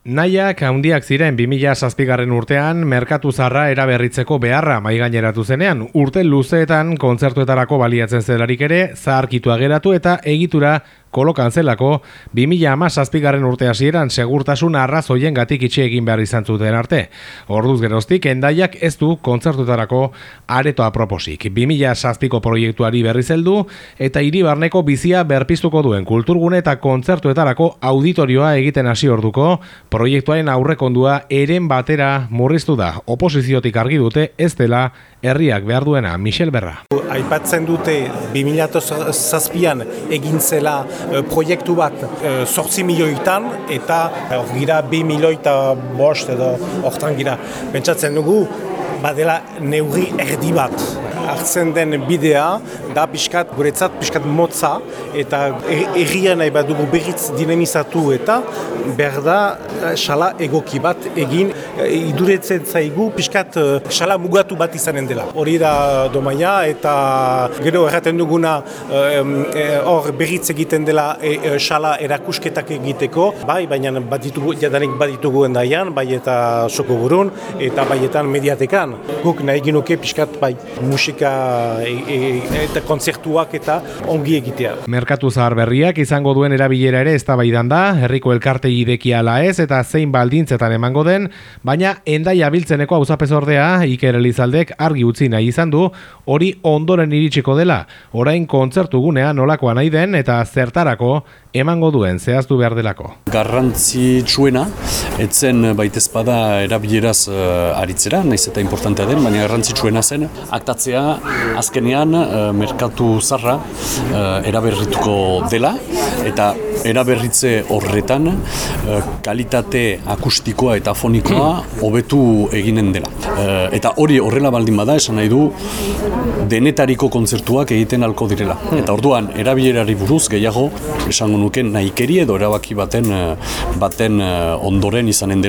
Naiak handiak ziren 2000 zazpigarren urtean merkatu zarra eraberritzeko beharra maigaineratu zenean, urte luzeetan kontzertuetarako baliatzen zelarik ere, zaharkitua geratu eta egitura kolokan zelako 2000 ama zazpigarren urte hasieran segurtasun arrazoien gatik itxe egin behar izan zuten arte. Orduz geroztik, endaiak ez du kontzertuetarako areto aproposik. 2000 zazpiko proiektuari berri zeldu eta iribarneko bizia berpiztuko duen kulturgune eta kontzertuetarako auditorioa egiten hasi orduko, proiektuaren aurrekondua eren batera murriztu da. Oposiziotik argi dute ez dela herriak behar duena Michel Berra. Aipatzen dute 2007an egin zela proiektu bat e, sortzi milioitan eta hor gira 2 milioi eta bost edo hortan gira. Pentsatzen dugu badela neurri erdi bat hartzen den bidea da pixkat guretzat pixkat motza eta erria nahi bat dugu berriz dinamizatu eta behar da xala egoki bat egin iduretzen zaigu pixkat xala mugatu bat izanen dela. Hori da domaia eta gero erraten duguna hor berriz egiten dela xala erakusketak egiteko bai, baina baditugu, jadanik baditugu endaian, bai eta soko burun eta baietan mediatekan. Guk nahi ginuke pixkat bai musik musika e, e, eta konzertuak eta ongi egitea. Merkatu zahar berriak izango duen erabilera ere ez da herriko elkarte idekia ala ez eta zein baldintzetan emango den, baina endai abiltzeneko hau ordea Iker Elizaldek argi utzi nahi izan du, hori ondoren iritsiko dela, orain kontzertu gunea nolakoa nahi den eta zertarako emango duen zehaztu behar delako. Garrantzi txuena, etzen baitezpada erabileraz uh, aritzera, naiz eta importantea den, baina garrantzi txuena zen, aktatzea azkenean uh, merkatu zarra uh, eraberrituko dela eta eraberritze horretan uh, kalitate akustikoa eta fonikoa hobetu eginen dela. Uh, eta hori horrela baldin bada esan nahi du denetariko kontzertuak egiten alko direla. Eta orduan erabilerari buruz gehiago esango nuke nahikeri edo erabaki baten baten ondoren izanen dela.